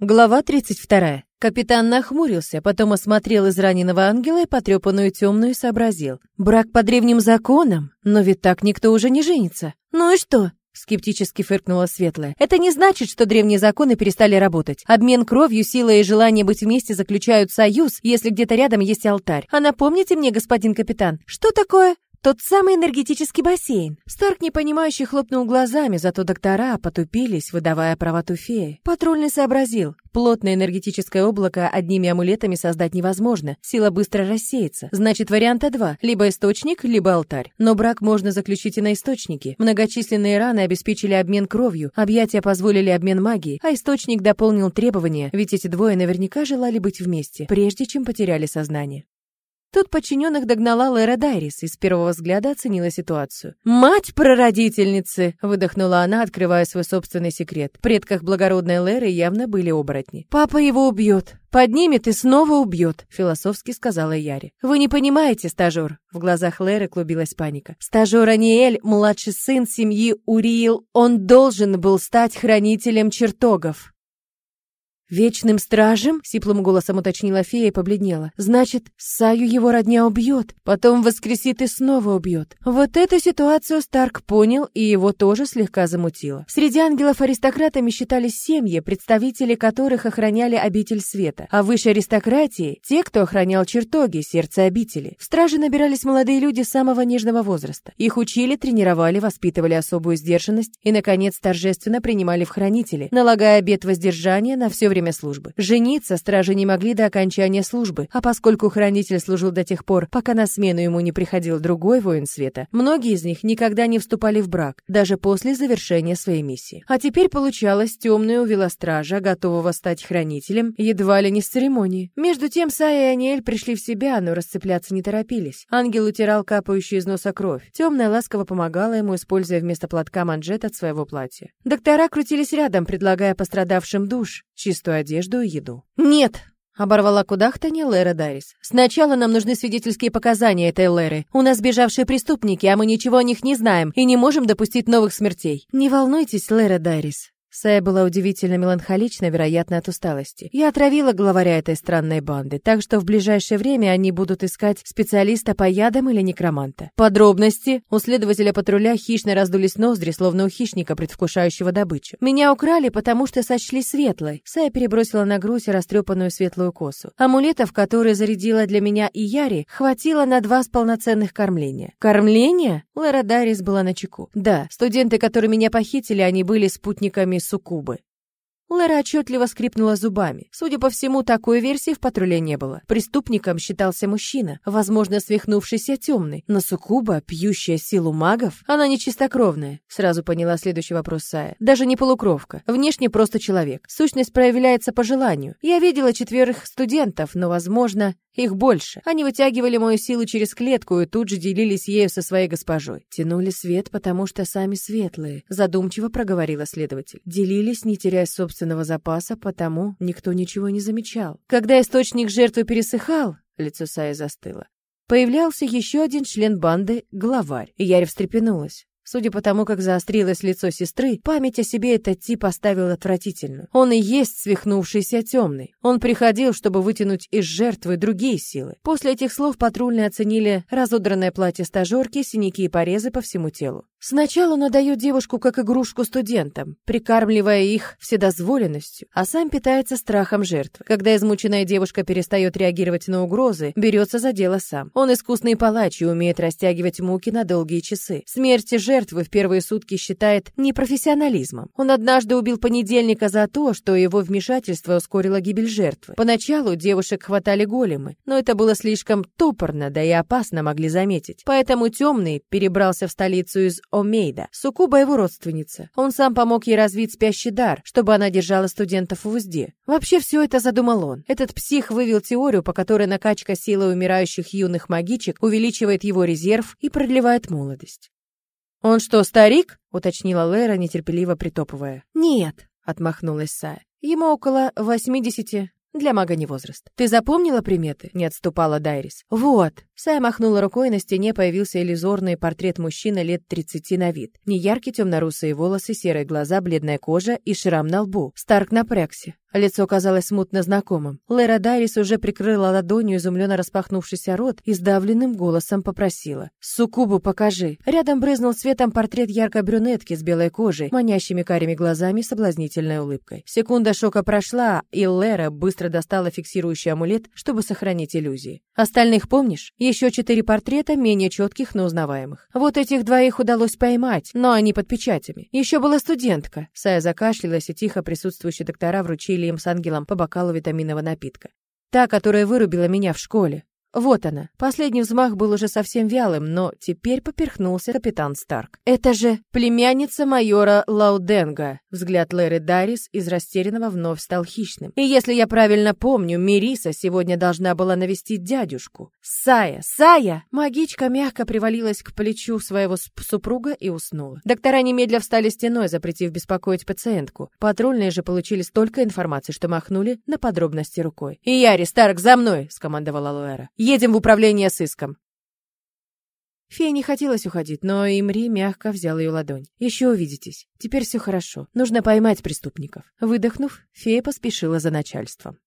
Глава 32. Капитан нахмурился, потом осмотрел израненного ангела и потрепанную темную сообразил. Брак по древним законам? Но ведь так никто уже не женится. Ну и что? Скептически фыркнула Светлая. Это не значит, что древние законы перестали работать. Обмен кровью, силой и желание быть вместе заключают союз, если где-то рядом есть алтарь. А напомните мне, господин капитан, что такое тот самый энергетический бассейн. Старк непонимающе хлопнул глазами, зато доктора потупились, выдавая правоту феи. Патрульный сообразил. Плотное энергетическое облако одними амулетами создать невозможно. Сила быстро рассеется. Значит, варианта два. Либо источник, либо алтарь. Но брак можно заключить и на источнике. Многочисленные раны обеспечили обмен кровью, объятия позволили обмен магией, а источник дополнил требования, ведь эти двое наверняка желали быть вместе, прежде чем потеряли сознание. Тут подчиненных догнала Лера Дайрис и с первого взгляда оценила ситуацию. «Мать прародительницы!» — выдохнула она, открывая свой собственный секрет. В предках благородной Леры явно были оборотни. «Папа его убьет. Поднимет и снова убьет», — философски сказала Яре. «Вы не понимаете, стажер?» В глазах Леры клубилась паника. «Стажер Аниэль, младший сын семьи Уриил, он должен был стать хранителем чертогов». «Вечным стражем?» — сиплым голосом уточнила фея и побледнела. «Значит, Саю его родня убьет, потом воскресит и снова убьет». Вот эту ситуацию Старк понял, и его тоже слегка замутило. Среди ангелов-аристократами считались семьи, представители которых охраняли обитель света, а выше аристократии — те, кто охранял чертоги, сердце обители. В страже набирались молодые люди самого нежного возраста. Их учили, тренировали, воспитывали особую сдержанность и, наконец, торжественно принимали в хранители, налагая обет воздержания на все время время службы. Жениться стражи не могли до окончания службы, а поскольку хранитель служил до тех пор, пока на смену ему не приходил другой воин света, многие из них никогда не вступали в брак, даже после завершения своей миссии. А теперь получалось, темную увела стража, готового стать хранителем, едва ли не с церемонии. Между тем Сая и Аниэль пришли в себя, но расцепляться не торопились. Ангел утирал капающую из носа кровь. Темная ласково помогала ему, используя вместо платка манжет от своего платья. Доктора крутились рядом, предлагая пострадавшим душ, чистую чистую одежду и еду. «Нет!» — оборвала кудахтанье Лера Дарис. «Сначала нам нужны свидетельские показания этой Леры. У нас бежавшие преступники, а мы ничего о них не знаем и не можем допустить новых смертей». «Не волнуйтесь, Лера Дарис», Сая была удивительно меланхолична, вероятно, от усталости. Я отравила главаря этой странной банды, так что в ближайшее время они будут искать специалиста по ядам или некроманта. Подробности. У следователя патруля хищно раздулись ноздри, словно у хищника, предвкушающего добычу. Меня украли, потому что сочли светлой. Сая перебросила на грудь растрепанную светлую косу. Амулетов, которые зарядила для меня и Яри, хватило на два с полноценных кормления. Кормление? Лера Дарис была на чеку. Да, студенты, которые меня похитили, они были спутниками суккубы. Лера отчетливо скрипнула зубами. Судя по всему, такой версии в патруле не было. Преступником считался мужчина, возможно, свихнувшийся темный. Но Сукуба, пьющая силу магов, она не чистокровная. Сразу поняла следующий вопрос Сая. Даже не полукровка. Внешне просто человек. Сущность проявляется по желанию. Я видела четверых студентов, но, возможно, их больше. Они вытягивали мою силу через клетку и тут же делились ею со своей госпожой. Тянули свет, потому что сами светлые, задумчиво проговорила следователь. Делились, не теряя собственного запаса, потому никто ничего не замечал. Когда источник жертвы пересыхал, лицо Саи застыло. Появлялся еще один член банды, главарь. И Ярь встрепенулась. Судя по тому, как заострилось лицо сестры, память о себе этот тип оставил отвратительную. Он и есть свихнувшийся темный. Он приходил, чтобы вытянуть из жертвы другие силы. После этих слов патрульные оценили разодранное платье стажерки, синяки и порезы по всему телу. Сначала он отдает девушку как игрушку студентам, прикармливая их вседозволенностью, а сам питается страхом жертвы. Когда измученная девушка перестает реагировать на угрозы, берется за дело сам. Он искусный палач и умеет растягивать муки на долгие часы. Смерти жертвы в первые сутки считает непрофессионализмом. Он однажды убил понедельника за то, что его вмешательство ускорило гибель жертвы. Поначалу девушек хватали големы, но это было слишком топорно, да и опасно могли заметить. Поэтому темный перебрался в столицу из Омейда. Сукуба его родственница. Он сам помог ей развить спящий дар, чтобы она держала студентов в узде. Вообще все это задумал он. Этот псих вывел теорию, по которой накачка силы умирающих юных магичек увеличивает его резерв и продлевает молодость. «Он что, старик?» — уточнила Лера, нетерпеливо притопывая. «Нет», — отмахнулась Сая. «Ему около восьмидесяти для мага не возраст. Ты запомнила приметы? Не отступала Дайрис. Вот. Сая махнула рукой, на стене появился иллюзорный портрет мужчины лет 30 на вид. Неяркие темно-русые волосы, серые глаза, бледная кожа и шрам на лбу. Старк напрягся. Лицо казалось смутно знакомым. Лера Дайрис уже прикрыла ладонью изумленно распахнувшийся рот и сдавленным голосом попросила. «Суккубу покажи». Рядом брызнул светом портрет яркой брюнетки с белой кожей, манящими карими глазами и соблазнительной улыбкой. Секунда шока прошла, и Лера быстро достала фиксирующий амулет, чтобы сохранить иллюзии. «Остальных помнишь? Еще четыре портрета, менее четких, но узнаваемых. Вот этих двоих удалось поймать, но они под печатями. Еще была студентка». Сая закашлялась, и тихо присутствующие доктора вручили им с ангелом по бокалу витаминного напитка. Та, которая вырубила меня в школе. Вот она. Последний взмах был уже совсем вялым, но теперь поперхнулся капитан Старк. «Это же племянница майора Лауденга!» Взгляд Лэры Дарис из растерянного вновь стал хищным. «И если я правильно помню, Мириса сегодня должна была навестить дядюшку. Сая! Сая!» Магичка мягко привалилась к плечу своего супруга и уснула. Доктора немедля встали стеной, запретив беспокоить пациентку. Патрульные же получили столько информации, что махнули на подробности рукой. «И Яри, Старк, за мной!» — скомандовала Луэра. Едем в управление сыском». Фея не хотелось уходить, но Имри мягко взял ее ладонь. «Еще увидитесь. Теперь все хорошо. Нужно поймать преступников». Выдохнув, фея поспешила за начальством.